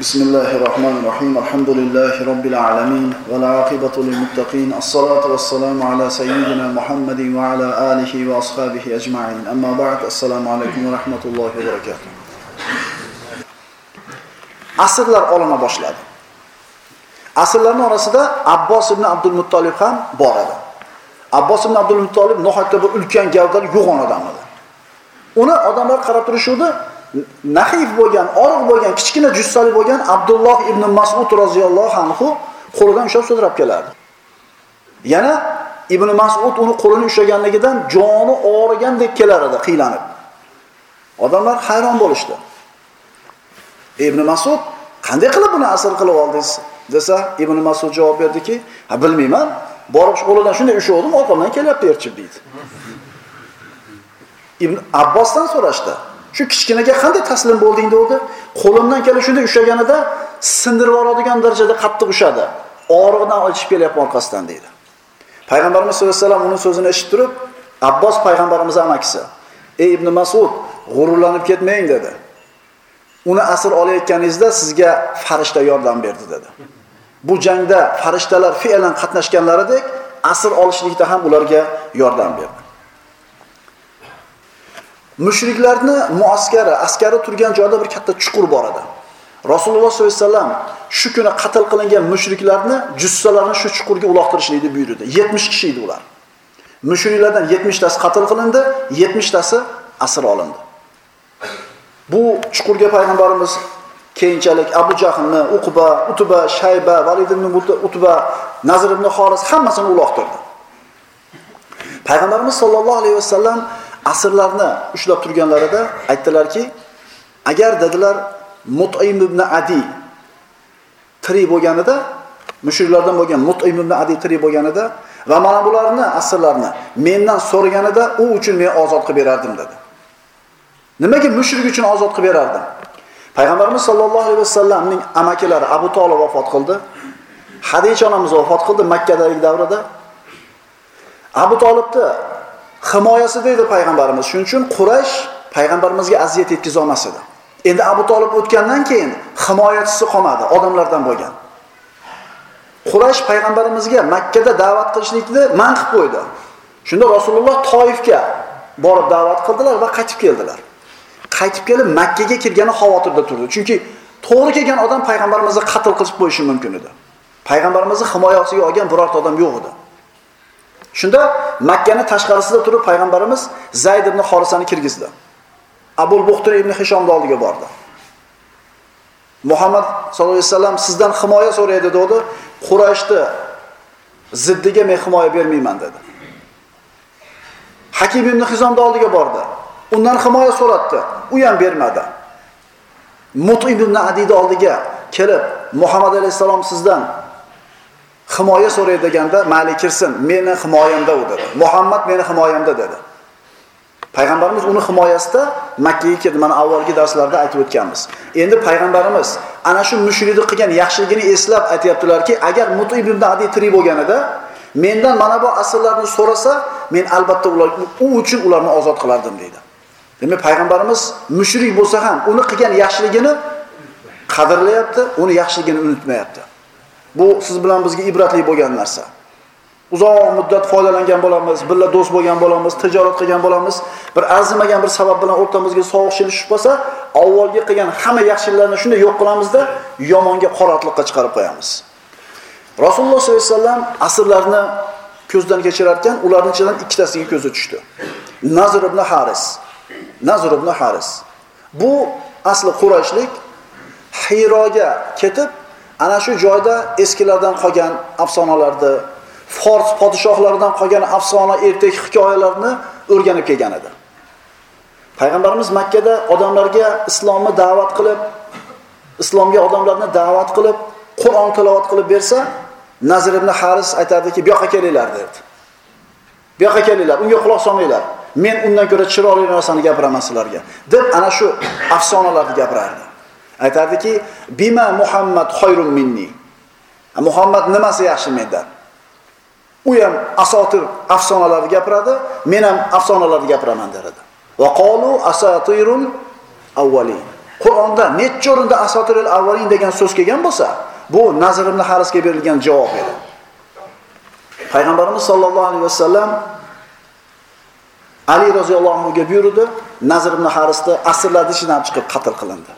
بسم الله الرحمن الرحيم الحمد لله رب العالمين والعاقبة للمتقين الصلاة والسلام على سيدنا محمد وعلى آله وأصحابه أجمعين أما بعد السلام عليكم ورحمة الله وبركاته asrlar olina boshladi asrlarning orasida abbos ibn abdul muttolib ham bor edi abbos ibn abdul muttolib nihoyatda bir ulkan gavdali yo'g'on odam edi uni odamlar qarab turishuvdi nahif bo'lgan oriq bo'lgan kichkina jussali bo'lgan abdulloh ibn masud roziyallohu anhu qo'lidan ushlab sudrab kelardi. Yana ibn masud uni qo'lini ushlaganligidan joni og'rigandek kelar edi qiylanib. Odamlar hayron bo'lishdi. Ibn masud qanday qilib buni asr qilib oldingiz? desa ibn masud javob berdiki ha bilmayman borib qo'lidan shunday ushladim, orqamdan kelyapti erchib deydi. Ibn abbosdan so'rashdi shu kichkinaga qanday taslim bo'lding dedi. Qo'limdan kelib shunday ushlaganida sindirib yuboradigan darajada qattiq ushadi. Og'rig'idan ochib kelyapti orqasidan deydi payg'ambarimiz sallallohu alayhi vasallam uning so'zini eshitib turib abbos payg'ambarimiz amakisi ey ibn masud g'ururlanib ketmang dedi. Uni asr olayotganingizda sizga farishta yordam berdi dedi. Bu jangda farishtalar fe'lan qatnashganlaridek asr olishlikda ham ularga yordam berdi. Mushriklarni muaskari askari turgan joyda bir katta chuqur bor edi. Rasululloh sollallohu alayhi vasallam shu kuni qatl qilingan mushriklarni jussalarini shu chuqurga uloqtirishlikni buyurdi. 70 kishi edi ular. Mushriklardan 70 tasi qatl qilindi 70 tasi asir olindi. Bu chuqurga payg'ambarimiz keyinchalik abu jahlni uqba utba shayba valid ibn utba nazr ibn xoris hammasini uloqtirdi. Payg'ambarimiz sollallohu alayhi vasallam asrlarni ushlab turganlarida aytdilarki agar dedilar mutim ibn adi tirik bo'lganida mushriklardan bo'lgan mutim ibn adi tirik bo'lganida va mana bularni asrlarni mendan so'raganida u uchun men ozod qilib berardim dedi. Nimaga mushrik uchun ozod qilib berardim? Payg'ambarimiz sollallohu alayhi vasallamning amakilari abu tolib vafot qildi. Hadicha onamiz vafot qildi makkadagi davrida. Abu tolibni himoyasida edi payg'ambarimiz. Shuning uchun quraysh payg'ambarimizga aziyat yetkaza olmas edi. Endi abu tolib o'tgandan keyin himoyachisi qolmadi odamlardan bo'lgan. Quraysh payg'ambarimizga makkada da'vat qilishlikni man qilib qo'ydi. Shunda rasululloh toifga borib da'vat qildilar va qaytib keldilar. Qaytib kelib makkaga kirgani xavotirda turdi. Chunki to'g'ri kelgan odam payg'ambarimizni qatl qilib qo'yishi mumkin edi. Payg'ambarimizni himoyasiga olgan birorta odam yo'q edi. Shunda Makkani tashqarisida turib payg'ambarimiz Zayd ibn Xorisani kirgizdi. Abul Buxtor ibn Hishomning oldiga bordi. Muhammad sallallohu alayhi vasallam sizdan himoya so'raydi dedi. Qurayshni ziddiga men himoya bermayman dedi. Hakim ibn Hizomning oldiga bordi. Undan himoya so'ratdi. U ham bermadi. Mut ibn Adiyning oldiga kelib, Muhammad alayhisalom sizdan himoya so'raydi deganda mayli kirsin meni himoyamda u dedi. Muhammad meni himoyamda dedi. Payg'ambarimiz uni himoyasida makkaga kirdi mana avvalgi darslarda aytib o'tganmiz. Endi payg'ambarimiz ana shu mushriklik qilgan yaxshiligini eslab aytyaptilarki agar muti ibn adi tirik bo'lganida mendan mana bu asrlarni so'rasa men albatta ular u uchun ularni ozod qilardim deydi. Demak payg'ambarimiz mushrik bo'lsa ham uni qilgan yaxshiligini qadrlayapti uni yaxshiligini unutmayapti. Bu siz bilan bizga ibratli bo'lgan narsa. Uzoq muddat foydalangan bo'lamiz, birga do'st bo'lgan bo'lamiz, tijorat qilgan bo'lamiz. Bir arzimagan bir sabab bilan o'rtamizga sovuqchilik tushib qolsa, avvalgi qilgan hamma yaxshiliklarni shunday yo'q qilamizda, yomonga qoratliqqa chiqarib qo'yamiz. Rasululloh sollallohu alayhi vasallam asrlarni ko'zdan kechirar ekan, ularning ichidan ikkitasiga ko'zi tushdi. Nazr ibn Haris. Nazr ibn Haris. Bu asli Qurayshlik Hiroga ketib ana shu joyda eskilardan qolgan afsonalarni fors podshohlaridan qolgan afsona ertak hikoyalarni o'rganib kelgan edi. Payg'ambarimiz makkada odamlarga islomni da'vat qilib islomga odamlarni da'vat qilib qur'on tilovat qilib bersa nazir ibn haris aytardiki bu yoqqa kelinglar derdi. Bu yoqqa kelinglar unga quloq solmanglar. Men undan ko'ra chiroyli narsani gapiraman sizlarga deb ana shu afsonalarni gapirardi. Aytardiki bima muhammad xoyrun minni muhammad nimasi yaxshi mendan u ham asotir afsonalarni gapiradi men ham afsonalarni gapiraman der edi va qolu asatirul avvalin Qur'onda necha o'rinda asotiril avvalin degan so'z kelgan bo'lsa, bu Nazr ibn Harisga berilgan javob edi. Payg'ambarimiz sollallohu alayhi vasallam Ali roziyallohu anhuga buyurdi, Nazr ibn Harisni asrlarni ichidan chiqib qatl qilindi.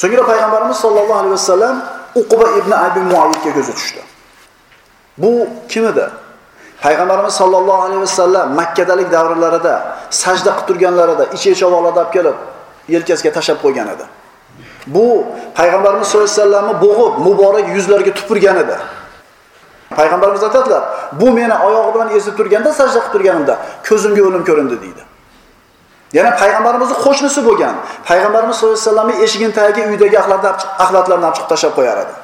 So'ngra payg'ambarimiz sollallohu alayhi vasallam Uqba ibn Abi Muayyidga ko'zi tushdi. Bu kim edi? Payg'ambarimiz sollallohu alayhi vasallam Makkadalik davrlarida sajda qilib turganlarida ichi-ichi olib kelib, yelkasiga tashab qo'ygan edi. Bu payg'ambarimiz sollallohu alayhi vasallamni bo'g'ib, muborak yuzlariga tupurgan edi. Payg'ambarimiz aytadilar, bu meni oyog'i bilan ezib turganda sajda qilib turganimda ko'zimga o'lim ko'rindi deydi. Yana payg'ambarimizning qo'shnisi bo'lgan. Payg'ambarimiz sollallohu alayhi vasallamning eshigining tagiga uydagi axlatlarni olib chiqib tashlab qo'yar edi.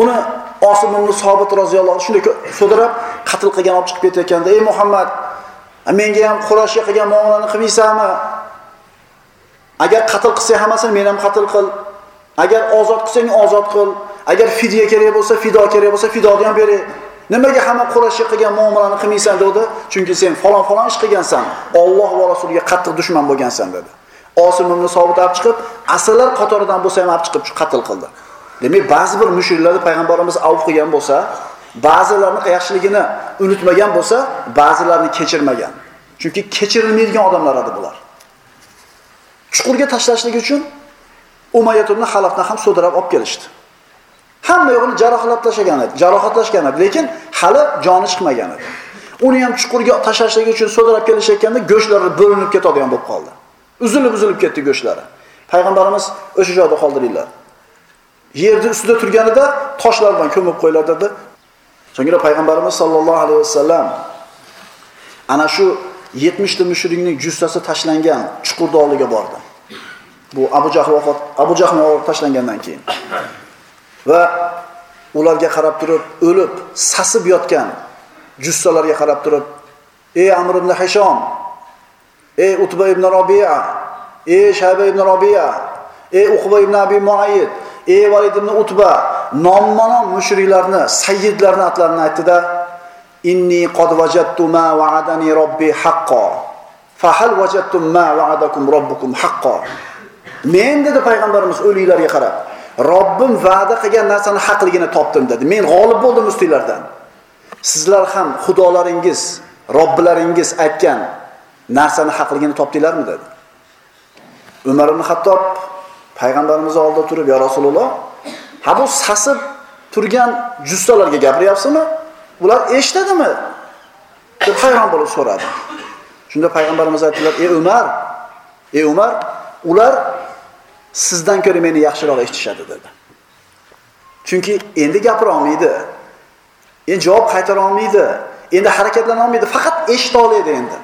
Uni Osim ibn Sobit roziyallohu anhu shunday so'dirab qatl qilgan olib chiqib ketayotganda, "Ey Muhammad, menga ham Qurashga qilgan muomalani qilmaysanmi? Agar qatl qilsang hammasini men ham qatl qil. Agar ozod qilsang ozod qil. Agar fidya kerak bo'lsa, fido kerak bo'lsa, fidoni ham beray." Nimaga hamma Qurayshga qilgan muomalani qilmaysan dedi? Chunki sen falon falon ish qilgansan. Alloh va rasuliga qattiq dushman bo'lgansan dedi. Osim ibn Sobit olib chiqib, asrlar qatoridan bo'lsa ham olib chiqib qatl qildi. Demak, ba'zi bir mushriklarni payg'ambarimiz avf qilgan bo'lsa, ba'zilarni yaxshiligini unutmagan bo'lsa, ba'zilarini kechirmagan. Chunki kechirilmaydigan odamlar edi bular. Chuqurga tashlashlik uchun Umayyat ibn ham so'dirab olib kelishdi. Hamma yo'g'ini jarohatlashgan edi, jarohatlashgan edi, lekin hali joni chiqmagan edi. Uni ham chuqurga tashlashlik uchun so'dirab kelishayotganda go'shtlari bo'linib ketadigan bo'lib qoldi. Uzilib-uzilib ketdi go'shtlari. Payg'ambarimiz o'sha joyda qoldiringlar. Yerni ustida turganida toshlar bilan ko'mib qo'yiladi dedi. So'ngra payg'ambarimiz sollallohu alayhi vasallam ana shu 70 mushrikning jussasi tashlangan chuqurni oldiga bordi. Bu Abu Jahl vafot Abu Jahl tashlangandan keyin. Va ularga qarab turib o'lib sasib yotgan jussalarga qarab turib ey amr ibn hashom ey utba ibn robiya ey shayba ibn robiya ey uqba ibn abi muayid ey valid ibn utba nomma-nom mushriklarni sayyidlarni atlarini aytdida inni qad vajadtu ma vaadani robbi haqqo fahal vajadtum ma vaadakum robbukum haqqo. Men dedi payg'ambarimiz o'liklarga qarab Robbim va'da qilgan narsani haqligini topdim dedi. Men g'olib bo'ldim ustinglardan. Sizlar ham xudolaringiz, Robbilaringiz aytgan narsani haqligini topdinglarmi dedi. Umar ibn Hattob payg'ambarimiz oldida turib, "Ya Rasululloh, ha bu sasib turgan jussalarga gapiryapsizmi? Ular eshitadimi?" deb hayron bo'lib so'radi. Shunda payg'ambarimiz aytdilar: "Ey Umar, ey Umar, ular sizdan ko'ra meni yaxshiroq eshitishadi dedi. Chunki endi gapira olmaydi. Endi javob qaytara olmaydi. Endi harakatlana olmaydi, faqat eshita oladi endi.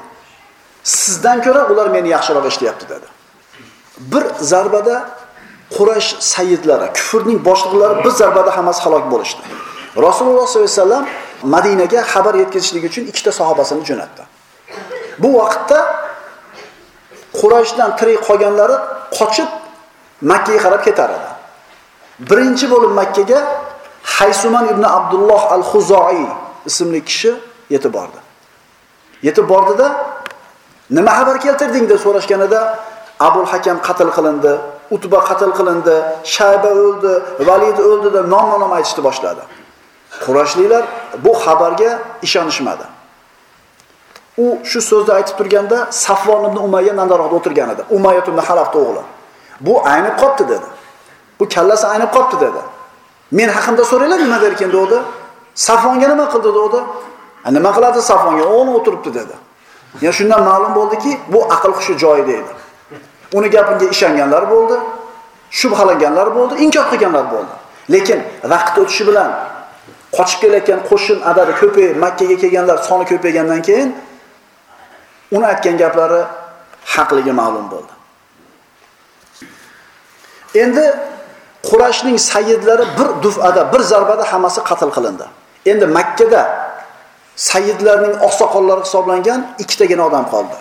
Sizdan ko'ra ular meni yaxshiroq eshityapti dedi. Bir zarbada Quraysh sayyidlari, kufrning boshliqlari bir zarbada hammasi halok bo'lishdi. Rasululloh sollallohu alayhi vasallam Madinaga xabar yetkazishlik uchun ikkita sahobasini jo'natdi. Bu vaqtda Qurayshdan tirik qolganlari qochib makkaga qarab ketar edi. Birinchi bo'lib Makkaga Haysuman ibn Abdulloh al huzoiy ismli kishi yetib bordi. Yetib bordida nima xabar keltirding deb so'rashganida Abul Hakam qatl qilindi, Utba qatl qilindi, Shayba o'ldi, Valid o'ldi deb nom-nom aytishni boshladi. Qurashliklar bu xabarga ishonishmadi. U shu so'zni aytib turganda Safvon ibn Umayya nandaroqda o'tirgan edi. Umayya ibn Halaf o'g'li. Bu aynib qopti dedi. Bu kallasi aynib qopti dedi. Men haqimda so'ranglar nima derkan degdi safonga nima qildi degdi Nima qiladi safonga O'g'li o'tiribdi dedi. Ya shundan ma'lum bo'ldiki, bu aql hushi joyida edi. Uni gapiga ishonganlar bo'ldi, shubhalanganlar bo'ldi, inkor qilganlar bo'ldi. Lekin vaqt o'tishi bilan qochib kelayotgan qo'shin adadi ko'payib, makkaga kelganlar soni ko'paygandan keyin uni aytgan gaplari haqligi ma'lum bo'ldi. Endi Qurashning sayyidlari bir dufada, bir zarbada hammasi qatl qilindi. Endi Makkada sayyidlarning oqsoqollari hisoblangan ikkitagina odam qoldi.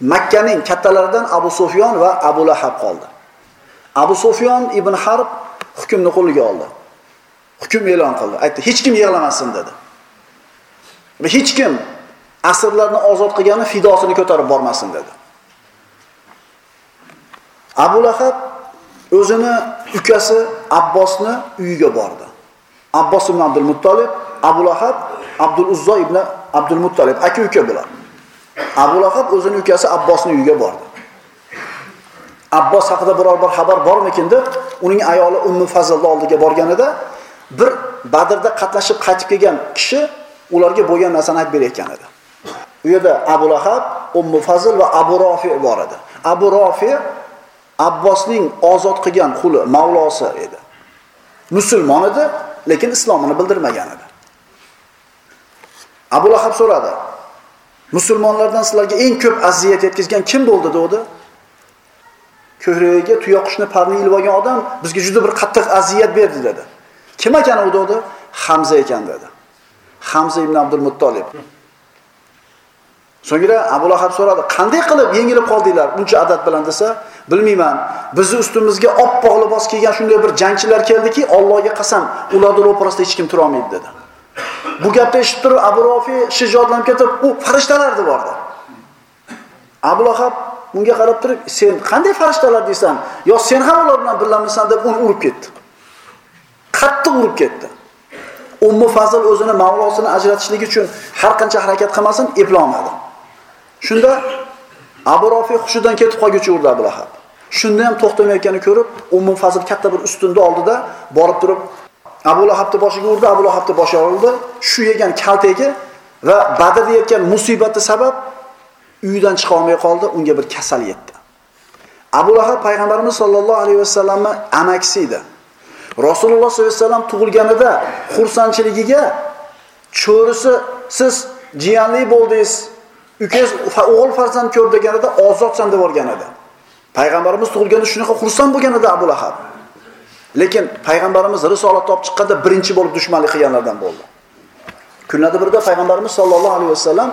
Makkaning kattalaridan Abu Sufyon va Abu Lahab qoldi. Abu Sufyon ibn Harb hukmni qo'liga oldi. Hukm e'lon qildi. Aytdi, hech kim yig'lamasin dedi. Va hech kim asrlarni ozod qilgani fidosini ko'tarib bormasin dedi. Abu Lahab o'zini ukasi Abbosni uyiga bordi. Abbos ibn Abdul Muttolib, Abu Lahab Abdul Uzzo ibn Abdul Muttolib aka-uka bular. Abu Lahab o'zini ukasi Abbosning uyiga bordi. Abbos haqida biror bir xabar bormikin deb uning ayoli Ummu Fazlni oldiga borganida bir Badrda qatnashib qaytib kelgan kishi ularga bo'lgan narsani aytib berayotgan edi. U yerda Abu Lahab, Ummu Fazl va Abu Rofi bor edi. Abu Rofi Abbosning ozod qilgan quli, mavlosi edi. Musulmon edi, lekin islomini bildirmagan edi. Abu Lahab so'radi: "Musulmonlardan sizlarga eng ko'p aziyat yetkazgan kim bo'ldi?" dedi. Ko'hragiga tuyoqushni parni ilib olgan odam bizga juda bir qattiq aziyat berdi dedi. Kim ekan u dedi? Hamza ekan dedi. Hamza ibn Abdul Muttolib. So'ngra Abu Lahab so'radi, "Qanday qilib yengilib qoldinglar buncha adat bilan?" desa, "Bilmayman. Bizni ustimizga oppoq libos kiygan shunday bir jangchilar keldiki, Allohga qasam, ularning ro'parasida hech kim tura olmaydi" dedi. Bu gapni eshitib turib Abu Rofi shijoatlanib ketib, "U farishtalar" deb bordi. Abu Lahab bunga qarab turib, "Sen qanday farishtalar deysan? Yo sen ham ular bilan birlamsan?" deb uni urib ketdi. Qattiq urib ketdi. Ummu fazil o'zini mavlosini ajratishlik uchun har qancha harakat qilmasin, eplolmadi. Shunda Abu Rofi hushidan ketib qolguncha urdi Abu Lahab. Shunda ham to'xtamayotganini ko'rib, Ummu Fazil katta bir ustunda oldida borib turib Abu Lahabni boshiga urdi, Abu Lahabni boshi urdi Shu yegan kaltagi va Badr yetgan musibati sabab uyidan chiqa olmay qoldi, unga bir kasal yetdi. Abu Lahab payg'ambarimiz sollallohu alayhi vasallamning amakisi edi. Rasululloh sollallohu alayhi vasallam tug'ilganida xursandchiligiga cho'risi siz jiyanli bo'ldingiz, ukangiz o'g'il farzand ko'r deganida ozodsan deb olgan edi. Payg'ambarimiz tug'ilganda shunaqa xursand bo'lgan edi Abu Lahab. Lekin payg'ambarimiz risolat olib chiqqanda birinchi bo'lib dushmanlik qilganlardan bo'ldi. Kunlarda birda payg'ambarimiz sollallohu alayhi vasallam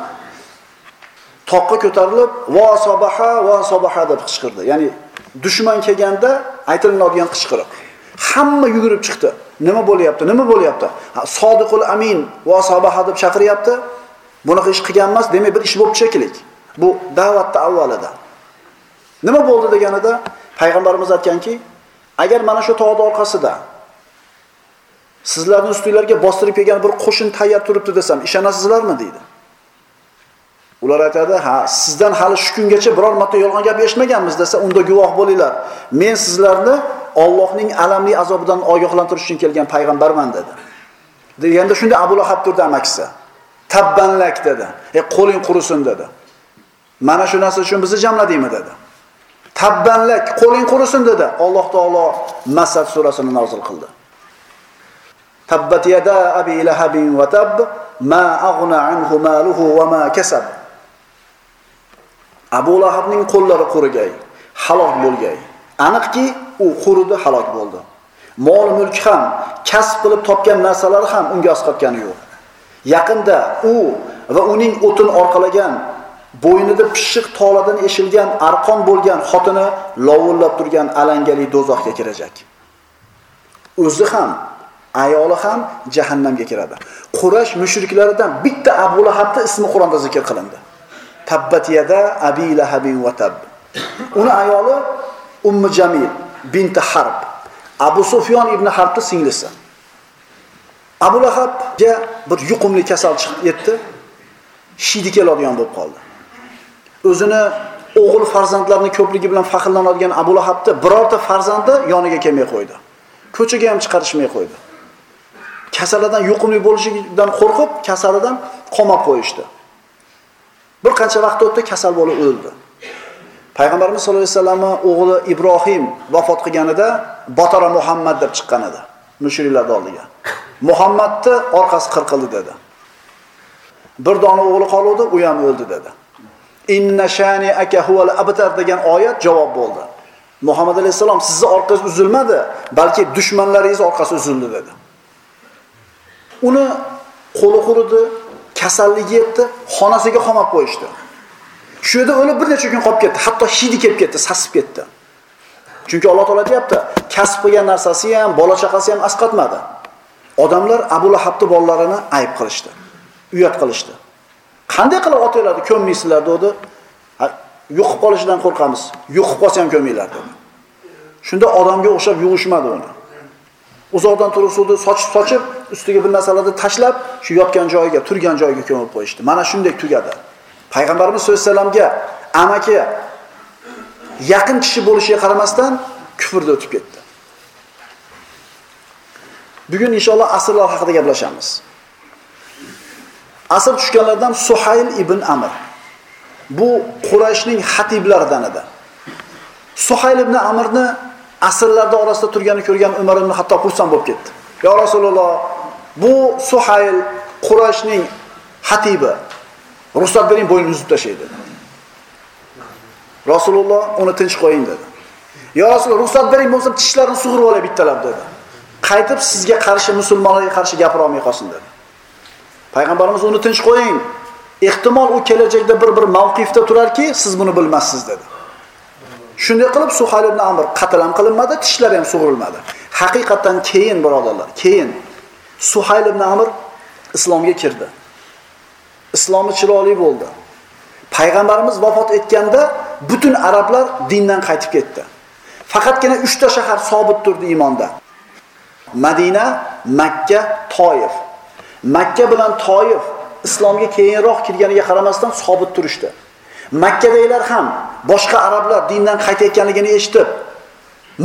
toqqa ko'tarilib va sobaha va sobaha deb qichqirdi. Ya'ni dushman kelganda aytiladigan qichqiriq. Hamma yugurib chiqdi. Nima bo'lyapti? Nima bo'lyapti? Sodiqul Amin va sobaha deb chaqiryapti. Bunaqa ish qilgan emas, demak bir ish bo'lib shekilli Bu da'vatni avvalida. Nima bo'ldi deganida payg'ambarimiz aytganki, agar mana shu tog'ning orqasida sizlarning ustinglarga bostirib kelgan bir qo'shin tayyor turibdi desam, ishonasizlarmi deydi. Ular aytadi, "Ha, sizdan hali shu kungacha biror marta yolg'on gap eshitmaganmiz" desa, unda guvoh bo'linglar. Men sizlarni Allohning alamli azobidan ogohlantirish uchun kelgan payg'ambarman dedi. Deganda shunda Abu Lahab turdi amakisi. Tabbanlak dedi. "Ey qo'ling qurisin" dedi. Mana shu narsa uchun bizni jamladingmi dedi. Tabbanlak, qo'ling qurisin dedi. Alloh taolo Masad surasini nozil qildi. Tabbat yada abi lahabin va tab ma aghna anhu maluhu va ma kasab. Abu Lahabning qo'llari qurigay, halok bo'lgay. Aniqki, u quridi, halok bo'ldi. Mol mulk ham, kasb qilib topgan narsalari ham unga asqatgani yo'q. Yaqinda u va uning o'tin orqalagan bo'ynida pishiq toladan eshilgan arqon bo'lgan xotini lovullab turgan alangali do'zaxga kirajak. O'zi ham, ayoli ham jahannamga kiradi. Qurash mushriklaridan bitta Abu Lahabning ismi Qur'onda zikr qilindi. Tabbat yada abi lahabin va tab. Uni ayoli Ummu Jamil binti Harb. Abu Sufyon ibn Harbning singlisi. Abu Lahabga bir yuqumli kasal chiqib yetdi. Shidi keladigan bo'lib qoldi. O'zini o'g'il farzandlarini ko'pligi bilan faxrlanadigan Abu Lahabni birorta farzandi yoniga kelmay qo'ydi. Ko'chaga ham chiqarishmay qo'ydi. Kasalidan yuqumli bo'lishidan qo'rqib, kasalidan qomab qo'yishdi. Bir qancha vaqt o'tdi, kasal bo'lib o'ldi. Payg'ambarimiz sollallohu alayhi vasallamning o'g'li Ibrohim vafot qilganida Botara Muhammad deb chiqqan edi Mushriklarning oldiga. Muhammadni orqasi qirqildi dedi. Bir dona o'g'li qoldi, u ham o'ldi dedi. Inna shani aka huval abtar degan oyat javob bo'ldi. Muhammad alayhisalom sizni orqangiz uzilmadi, balki dushmanlaringiz orqasi uzildi dedi. Uni qo'li quridi, kasalligi yetdi, xonasiga qamab qo'yishdi. Shu yerda o'lib bir necha kun qolib ketdi, hatto hidi kelib ketdi, sasib ketdi. Chunki Alloh taolo deyapti, kasb qilgan narsasi ham, bola chaqasi ham asqatmadi. Odamlar Abu Lahabni bolalarini ayb qilishdi. Uyat qilishdi. Qanday qilib otanglarni ko'mmaysizlar dedi. Yo'qib qolishidan qo'rqamiz. Yo'qib qolsa ham ko'minglar dedi. Shunda odamga o'xshab yuvishmadi uni. Uzoqdan turib suvni sochib sochib, ustiga bir narsalarni tashlab, shu yotgan joyiga, turgan joyiga ko'mib qo'yishdi. Mana shunday tugadi. Payg'ambarimiz sollallohu alayhi vasallamga amaki yaqin kishi bo'lishiga qaramasdan kufrda o'tib ketdi. Bugun inshaalloh asrlar haqida gaplashamiz. Asr tushganlardan Suhayl ibn Amr. Bu Qurayshning xatiblaridan edi. Suhayl ibn Amrni asrlarda orasida turganini ko'rgan Umar ibn Hattob xursand bo'lib ketdi. "Ya Rasululloh, bu Suhayl Qurayshning xatibi. Ruxsat bering, bo'ynini uzib tashlaydi." Rasululloh uni tinch qo'ying dedi. "Ya Rasululloh, ruxsat bering, bo'lsa tishlarini sug'urib olay bittalab" dedi. Qaytib sizga qarshi musulmonlarga qarshi gapira olmay qolsin dedi. Payg'ambarimiz uni tinch qo'ying. Ehtimol u kelajakda bir-bir mavqifda turarki, siz buni bilmassiz dedi. Shunday qilib Suhayl ibn Amr qatl ham qilinmadi, tishlari ham sug'urilmadi. Haqiqatan keyin birodarlar, keyin Suhayl ibn Amr islomga kirdi. Islomi chiroyli bo'ldi. Payg'ambarimiz vafot etganda butun arablar dindan qaytib ketdi. Faqatgina 3 ta shahar sobit turdi iymonda. Madina, Makka, toif Makka bilan Toyif islomga keyinroq kirganiga qaramasdan sobit turishdi. Makkadagilar ham boshqa arablar dindan qaytayotganligini eshitib,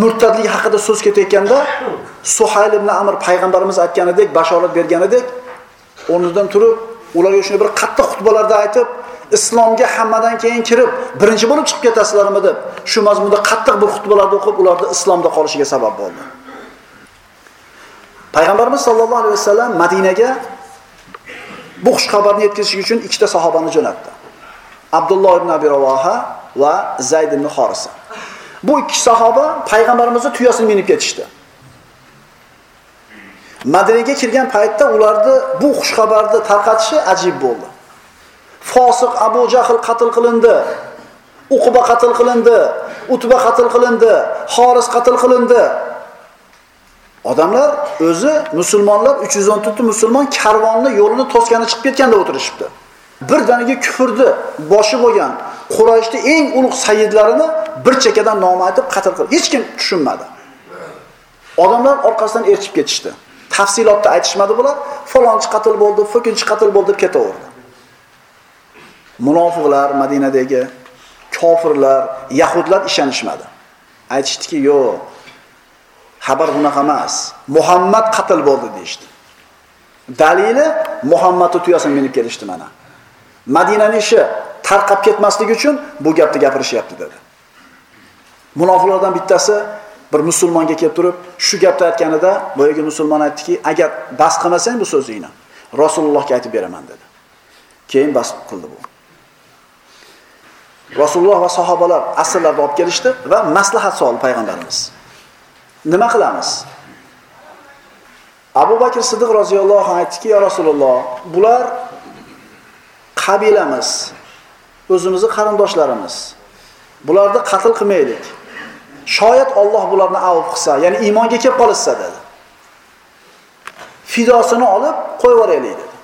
murtadlik haqida so'z ketayotganda Suhayl ibn Amr payg'ambarimiz aytganidek, bashorat berganidek, o'rnidan turib, ularga shuni bir qattiq xutbalarda aytib, islomga hammadan keyin kirib, birinchi bo'lib chiqib ketasizlarmi deb, shu mazmunda qattiq bir xutbalarda o'qib, ularni islomda qolishiga sabab bo'ldi. Payg'ambarimiz sollallohu alayhi vasallam Madinaga bu xush xabarni yetkazish uchun ikkita sahobani jo'natdi. Abdulloh ibn Abi Ravoha va Zayd ibn Horisa. Bu ikki sahoba payg'ambarimizni tuyasini minib ketishdi. Madinaga kirgan paytda ularni bu xush xabarni tarqatishi ajib bo'ldi. Fosiq Abu Jahl qatl qilindi. Uqba qatl qilindi, Utba qatl qilindi, Xoris qatl qilindi. Odamlar o'zi musulmonlar 314 ta musulmon karvonni yo'lini to'sgani chiqib ketganda o'tirishibdi. Birdaniga kufrni boshi bo'lgan Qurayshning eng ulug' sayyidlarini bir chekadan nom aytib qatl qildi. Hech kim tushunmadi. Odamlar orqasidan erchib ketishdi. Tafsilotni aytishmadi bular. Falonchi qatl bo'ldi, fokinchi qatl bo'ldi deb ketaverdi. Munofiqlar Madinadagi kofirlar, yahudlar ishonishmadi. Aytishdiki, yo'q, xabar bunaqa emas. Muhammad qatl bo'ldi deyishdi Dalili Muhammadni tuyasini minib kelishdi mana. Madinaning ishi tarqab ketmasligi uchun bu gapni gapirishyapti dedi. Munofiqlardan bittasi bir musulmonga kelib turib, shu gapni aytganida boyagi musulmon aytdiki, agar bas qilmasang bu so'zingni Rasulullohga aytib beraman dedi. Keyin bas qildi bu. Rasululloh va sahobalar asrlarda olib kelishdi va maslahat soldi payg'ambarimiz. Nima qilamiz? Abu Bakr Siddiq roziyallohu anhu aytdiki, "Ya Rasululloh, bular qabilamiz, o'zimizning qarindoshlarimiz. Bularni qatl qilmaylik. Shoyat Alloh bularni avf qilsa, ya'ni iymonga kelib qolsa dedi. Fidosini olib qo'yib yuboraylik dedi.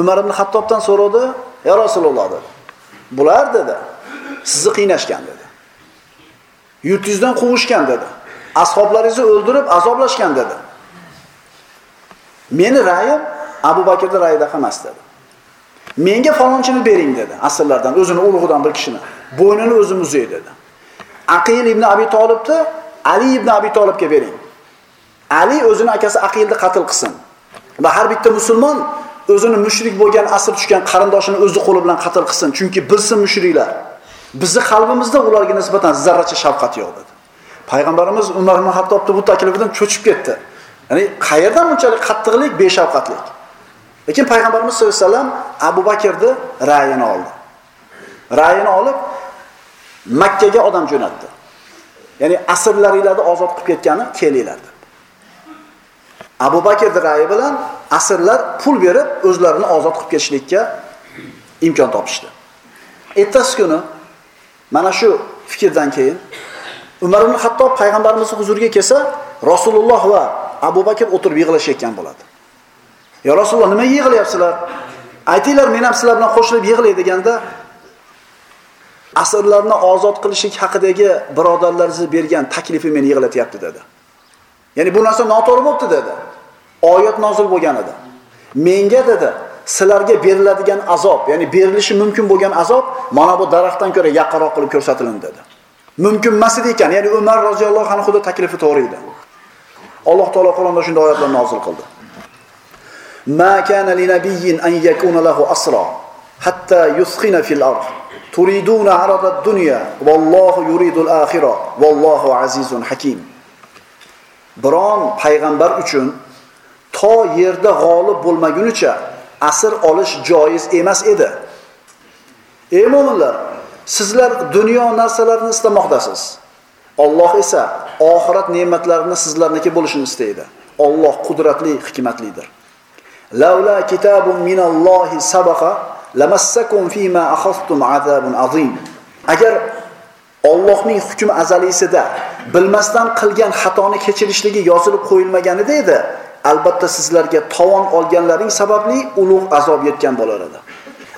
Umar ibn Hattobdan so'radi, "Ya Rasululloh" dedi. Bular dedi, sizni qiynashgan dedi. Yurtingizdan quvishgan dedi. Ashoblaringizni o'ldirib azoblashgan dedi. Meni ra'yim Abu Bakrning ra'yidaqa emas dedi. Menga falonchini bering dedi, asrlardan o'zini ulug'idan bir kishini. Bo'ynini o'zim uzay dedi. Aqil ibn Abi Tolibni Ali ibn Abi Tolibga bering. Ali o'zini akasi Aqilni qatl qilsin. Va har bitta musulmon o'zini mushrik bo'lgan asr tushgan qarindoshini o'zi qo'li bilan qatl qilsin, chunki bilsin mushriklar. Bizni qalbimizda ularga nisbatan zarracha shafqat yo'q dedi. Payg'ambarimiz Umar ibn Hattobni bu taklifidan cho'chib ketdi. Ya'ni qayerdan bunchalik qattiqlik, beshafqatlik? Lekin payg'ambarimiz sallallohu alayhi vasallam Abu Bakrni ra'yini oldi. Ra'yini olib Makkaga odam jo'natdi. Ya'ni asrlaringlarni ozod qilib ketgani kelinglar deb. Abu Bakrni ra'yi bilan asrlar pul berib o'zlarini ozod qilib ketishlikka imkon topishdi. Ertasi kuni mana shu fikrdan keyin Umar ibn Hattob payg'ambarimizni huzuriga kelsa, Rasululloh va Abu Bakr o'tirib yig'ilashayotgan bo'ladi. yo Rasululloh, nima yig'ilyapsizlar? Aytinglar, men ham sizlar bilan qo'shilib yig'ilay" deganda asrlarni ozod qilishlik haqidagi birodarlaringiz bergan taklifi meni yig'latyapti dedi. Ya'ni bu narsa noto'g'ri bo'libdi dedi. Oyat nozil bo'lgan edi. Menga dedi, sizlarga beriladigan azob, ya'ni berilishi mumkin bo'lgan azob mana bu daraxtdan ko'ra yaqinroq qilib ko'rsatilindi dedi. Mumkin emas edi ekan, ya'ni Umar roziyallohu anhu taklifi to'g'ri edi. Alloh taolo Qur'onda shunday oyatlar nozil qildi. Ma kana linabiyyin an yakuna lahu asra hatta yuskhina fil ard. Turiduna arada dunya vallohu yuridul akhirah vallohu azizun hakim. Biron payg'ambar uchun to yerda g'olib bo'lmagunicha asr olish joiz emas edi. Ey mu'minlar, sizlar dunyo narsalarini istamoqdasiz. Alloh esa oxirat ne'matlarini sizlarniki bo'lishini istaydi. Alloh qudratli, hikmatlidir. Laula kitabun minallohi sabaqa lamassakum fima akhadtum azabun azim. Agar Allohning hukm azalisida bilmasdan qilgan xatoni kechirishligi yozilib qo'yilmaganida edi, albatta sizlarga tovon olganlaring sababli ulug' azob yetgan bo'lar edi.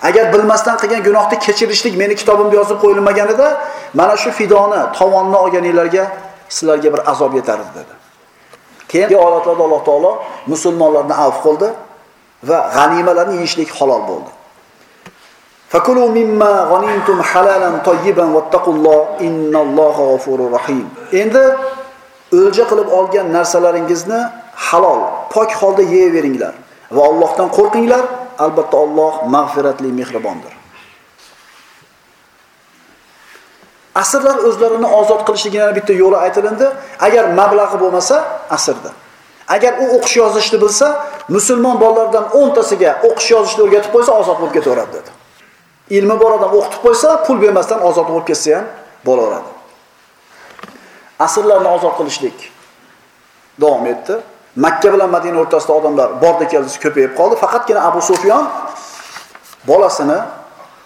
Agar bilmasdan qilgan gunohni kechirishlik meni kitobimda yozib qo'yilmaganida, mana shu fidoni, tovonni olganinglarga sizlarga bir azob yetar edi dedi. Keyingi oyatlarda Alloh taolo musulmonlarni afv qildi va g'animalarni yeyishlik halol bo'ldi. Fakulu mimma g'animtum halalan tayyiban wattaqulloh innalloha g'afurur rahim. Endi o'lja qilib olgan narsalaringizni halol, pok holda yeyaveringlar va Allohdan qo'rqinglar, albatta Alloh mag'firatli, mehribondir. Asrlar o'zlarini ozod qilishligini yana bitta yo'li aytilindi. Agar mablag'i bo'lmasa, asrda. Agar u o'qish yozishni bilsa, musulmon bolalardan 10 tasiga o'qish yozishni o'rgatib qo'ysa, ozod bo'lib ketaveradi dedi. Ilmi bor odam o'qitib qo'ysa, pul bermasdan ozod bo'lib ketsa ham bo'laveradi. Asrlarni ozod qilishlik davom etdi. Makka bilan Madina o'rtasida odamlar bordi keldisi ko'payib qoldi. Faqatgina Abu Sufyon bolasini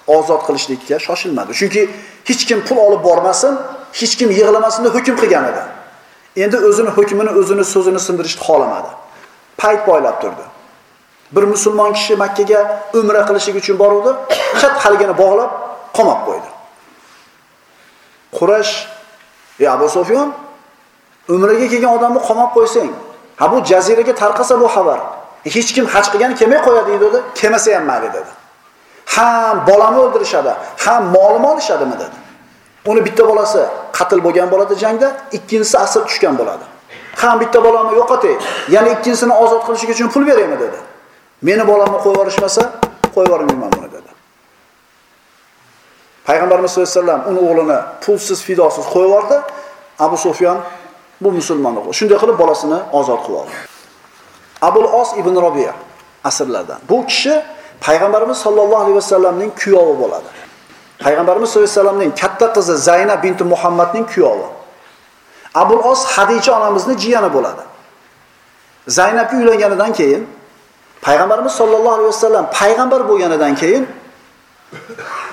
ozod qilishlikka shoshilmadi. Chunki hech kim pul olib bormasin, hech kim yig'lamasin deb hukm qilgan edi. Endi o'zini hukmini, o'zini so'zini sindirishni xohlamadi. Payt boylab turdi. Bir musulmon kishi Makkaga umra qilishlik uchun boruvdi, chat haligini bog'lab, qamab qo'ydi. Qurash, "Ey Abu Sufyon, umraga kelgan odamni qamab qo'ysang, Ha bu jaziraga tarqasa bu xabar. E, hech kim haj qilgani kelmay qo'yadi dedi, kelmasa ham mayli dedi. Ham bolamni o'ldirishadi, ham molimni olishadimi dedi. Uni bitta bolasi qatl bo'lgan bo'ladi jangda, ikkinchisi asir tushgan bo'ladi. Ham bitta bolamni yo'qotay, yana ikkinchisini ozod qilish uchun pul beraymi dedi. Meni bolamni qo'yib yuborishmasa, qo'yib yubormayman buni dedi. Payg'ambarimiz sollallohu alayhi vasallam uni o'g'lini pulsiz, fidosiz qo'yib yubordi. Abu Sufyon bu musulmon o'g'li. Shunday qilib bolasini ozod qilib oldi. Abul Os ibn Robiya asrlardan. Bu kishi payg'ambarimiz sollallohu alayhi vasallamning kuyovi bo'ladi. Payg'ambarimiz sollallohu alayhi vasallamning katta qizi Zaynab binti Muhammadning kuyovi. Abul Os Hadija onamizning jiyani bo'ladi. Zaynabga uylanganidan keyin payg'ambarimiz sollallohu alayhi vasallam payg'ambar bo'lganidan keyin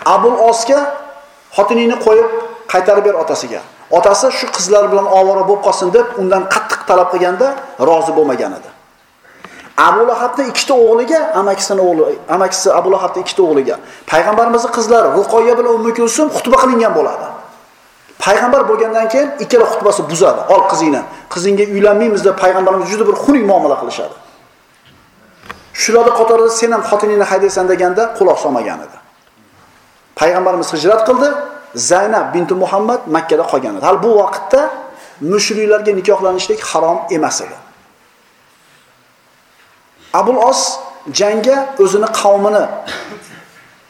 Abul Osga xotinini qo'yib qaytarib ber otasiga. Otasi shu qizlar bilan ovora bo'lib qolsin deb undan qattiq talab qilganda rozi bo'lmagan edi. Abu lahabni ikkita o'g'liga, amakisini o'g'li, amakisi Abu lahabni ikkita o'g'liga payg'ambarimizning qizlari Ruqoya bilan Ummu Kulsum xutba qilingan bo'ladi. Payg'ambar bo'lgandan keyin ikkala xutbasi buzadi. Ol qizingni, qizingga uylanmaymiz deb payg'ambarimiz juda bir xunuk muomala qilishadi. Shularni qatorida sen ham xotiningni haydaysan deganda quloq solmagan edi. Payg'ambarimiz hijrat qildi, Zaynab binti Muhammad Makkada qolgan edi. Hal bu vaqtda mushriklarga nikohlanishlik harom emas edi. Abul Os jangga o'zini qavmini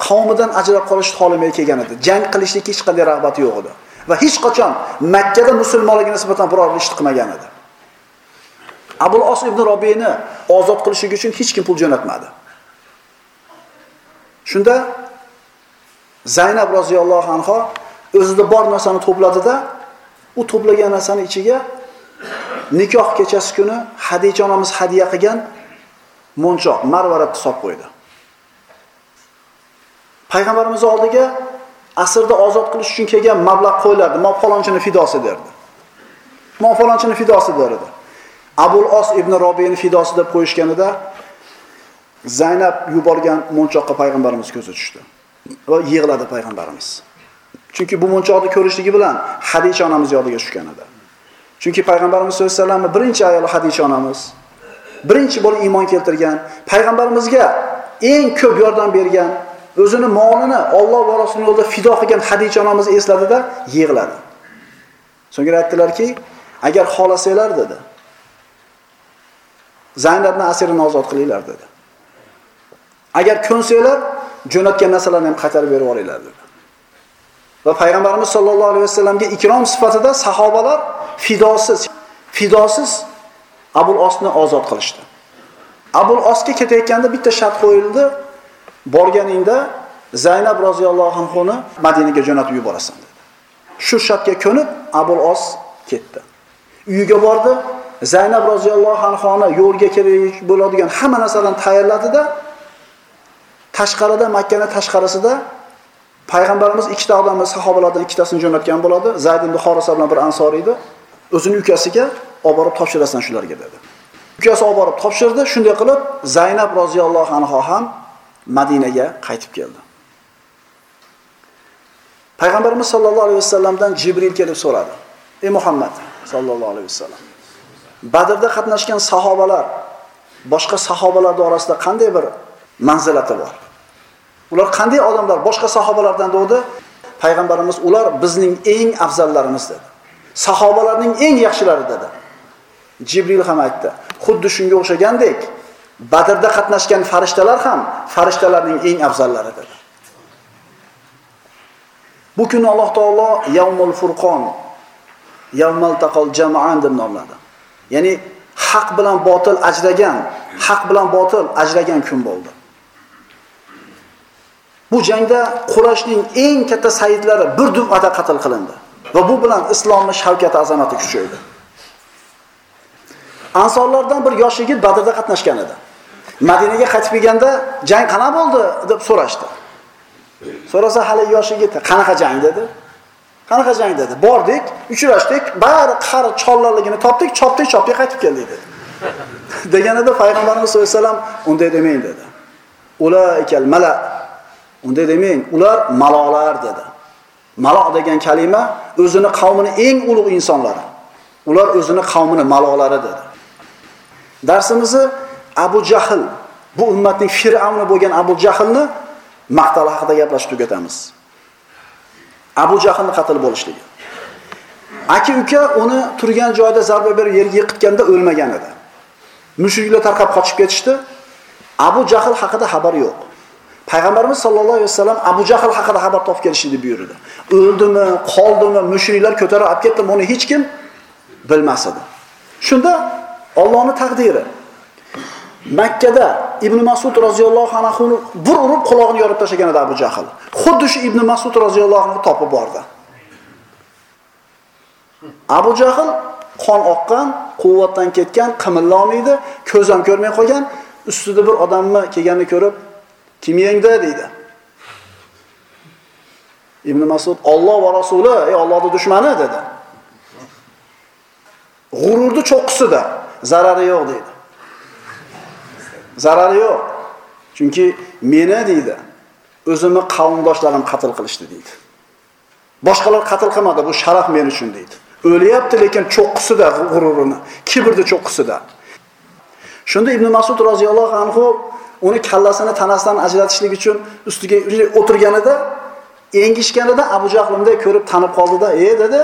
qavmidan ajrab qolish holimiga kelgan edi. Jang qilishlikka hech qanday rag'bati yo'q edi va hech qachon Makkada musulmonlarga nisbatan biror ish qilmagan edi. Abul Os ibn Robiyni ozod qilishligi uchun hech kim pul jo'natmadi. Shunda Zaynab roziyallohu anha o'zida bor narsani to'pladida, u to'plagan narsani ichiga nikoh kechasi kuni Hadicha onamiz hadiya qilgan monchoq, marvaratni solib qo'ydi. Payg'ambarimiz oldiga asrda ozod qilish uchun kelgan mablag' qo'yiladi. "Mo falonchini fidosi" derdi. "Mo falonchini fidosi" derdi. Abul Os ibn Robiyni fidosi deb qo'yishganida Zaynab yuborgan monchoqqa payg'ambarimiz ko'zi tushdi. Va yig'ladi payg'ambarimiz. Chunki bu munchoqni ko'rishligi bilan Hadisha onamiz yodiga tushgan edi. Chunki payg'ambarimiz sollallohu alayhi vasallamni birinchi ayoli Hadisha onamiz birinchi bo'lib iymon keltirgan, payg'ambarimizga eng ko'p yordam bergan, o'zini molini Alloh va Rasulining yo'lida fido qilgan Hadisha onamizni esladida yig'ladi. So'ngra aytdilarki, agar xohlasanglar dedi, Zaynabni asirini ozod qilinglar dedi. Agar ko'nsanglar, jo'natgan narsalarni ham qaytarib berib yuboringlar dedi. Va payg'ambarimiz sollallohu alayhi vasallamga ikrom sifatida sahobalar fidosiz, fidosiz Abul Osni ozod qilishdi. Abul Osga ketayotganda bitta shart qo'yildi. Borganingda Zaynab roziyallohu anhuni Madinaga jo'natib yuborasan dedi. Shu shartga ko'nib Abul Os ketdi. Uyiga bordi. Zaynab roziyallohu anhoni yo'lga kerak bo'ladigan hamma narsadan tayyorladida tashqarida Makkani tashqarisida payg'ambarimiz ikkita odamni sahobalardan ikkitasini jo'natgan bo'ladi. Zayd ibn Xorisa bilan bir ansor edi. O'zini ukasiga olib borib topshirasan shularga dedi. Ukasi olib borib topshirdi. Shunday qilib Zaynab roziyallohu anha ham Madinaga qaytib keldi. Payg'ambarimiz sollallohu alayhi vasallamdan Jibril kelib so'radi. Ey Muhammad sollallohu alayhi vasallam. Badrda qatnashgan sahobalar boshqa sahobalar orasida qanday bir manzilati bor? Ular qanday odamlar? Boshqa sahobalardan dedi. Payg'ambarimiz ular bizning eng afzallarimiz dedi. Sahobalarning eng yaxshilari dedi. Jibril ham aytdi. Xuddi shunga o'xshagandek, Badrda qatnashgan farishtalar ham farishtalarning eng afzallari dedi. Bu kuni Alloh taolo Yawmul Furqon, Yawmal taqal jama'an deb nomladi. Ya'ni haq bilan botil ajragan, haq bilan botil ajragan kun bo'ldi. Bu jangda Qurayshning eng katta sayyidlari bir dumada qatl qilindi va bu bilan islomning shavkati azamati kuchaydi. Ansorlardan bir yosh yigit Badrda qatnashgan edi. Madinaga qaytib kelganda jang qana bo'ldi deb so'rashdi. So'rasa hali yosh yigit qanaqa jang dedi? Qanaqa jang dedi? Bordik, uchrashdik, bari qari chollarligini topdik, chopdik, chopdik qaytib keldik dedi. Deganida payg'ambarimiz sollallohu alayhi vasallam unday demang dedi. Ulaikal mala unday demang, ular malolar dedi. Malo degan kalima o'zini qavmini eng ulug' insonlari. Ular o'zini qavmini malolari dedi. Darsimizni Abu Jahl, bu ummatning fir'avni bo'lgan Abu Jahlni maqtal haqida gaplashib tugatamiz. Abu Jahlni qatl bo'lishligi. Aka uka uni turgan joyda zarba berib yerga yiqitganda o'lmagan edi. Mushriklar tarqab qochib ketishdi. Abu Jahl haqida xabar yo'q. Payg'ambarimiz sollallohu alayhi vasallam Abu Jahl haqida xabar topib kelishni buyurdi. O'ldimi, qoldimi, mushriklar ko'tarib olib ketdi, buni hech kim bilmas edi. Shunda Allohning taqdiri. Makkada Ibn Mas'ud roziyallohu anhu bir urib qulog'ini yorib tashlagan edi Abu Jahl. Xuddi shu Ibn Mas'ud roziyallohu anhu topib bordi. Abu Jahl qon oqqan, quvvatdan ketgan, qimillolmaydi, ko'z ham ko'rmay qolgan, ustida bir odamni kelganini ko'rib, kim yengdi deydi. Ibn Mas'ud Alloh va Rasuli, ey Allohning dushmani dedi. G'ururni cho'qqisida zarari yo'q deydi. Zarari yo'q. Chunki meni deydi, o'zimni qavmdoshlarim qatl qilishdi deydi. Boshqalar qatl qilmadi, bu sharaf men uchun deydi. O'lyapti, lekin cho'qqisida g'ururini, kibrni cho'qqisida. Shunda Ibn Mas'ud roziyallohu anhu uni kallasini tanasidan ajratishlik uchun ustiga o'tirganida, engishganida Abu jahl unday ko'rib tanib qoldida, "Ey" dedi,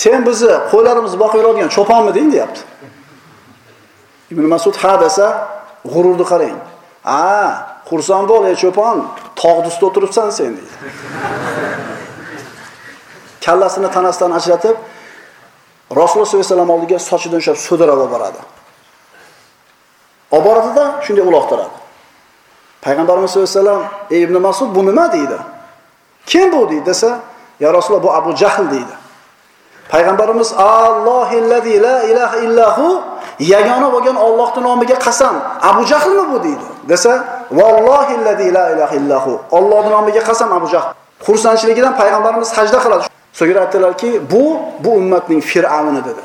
"Sen bizni qo'ylarimizni boqib yuradigan cho'ponmiding?" deyapti. Ibn Mas'ud ha desa, g'ururni qarang. "A, xursand bo'l, ey cho'pon, tog'ni ustida o'tiribsan sen" deydi. kallasini tanasidan ajratib Rasululloh sollallohu alayhi vasallam oldiga sochidan ushlab so'dirab olib boradi. Olib boradida shunday uloqtiradi. Payg'ambarimiz sollallohu alayhi vasallam "Ey Ibn Mas'ud, bu nima?" deydi. "Kim bu?" deydi desa, "Ya Rasululloh, bu Abu Jahl" deydi. Payg'ambarimiz Allohillazi la ilaha illahu yagona bo'lgan Allohning nomiga qasam, Abu Jahlmi bu deydi. Desa, "Vallohillazi la ilaha illahu Allohning nomiga qasam Abu Jahl." Xursandchiligidan payg'ambarimiz sajda qiladi. So'ngra aytdilarki, bu bu ummatning fir'avni dedi.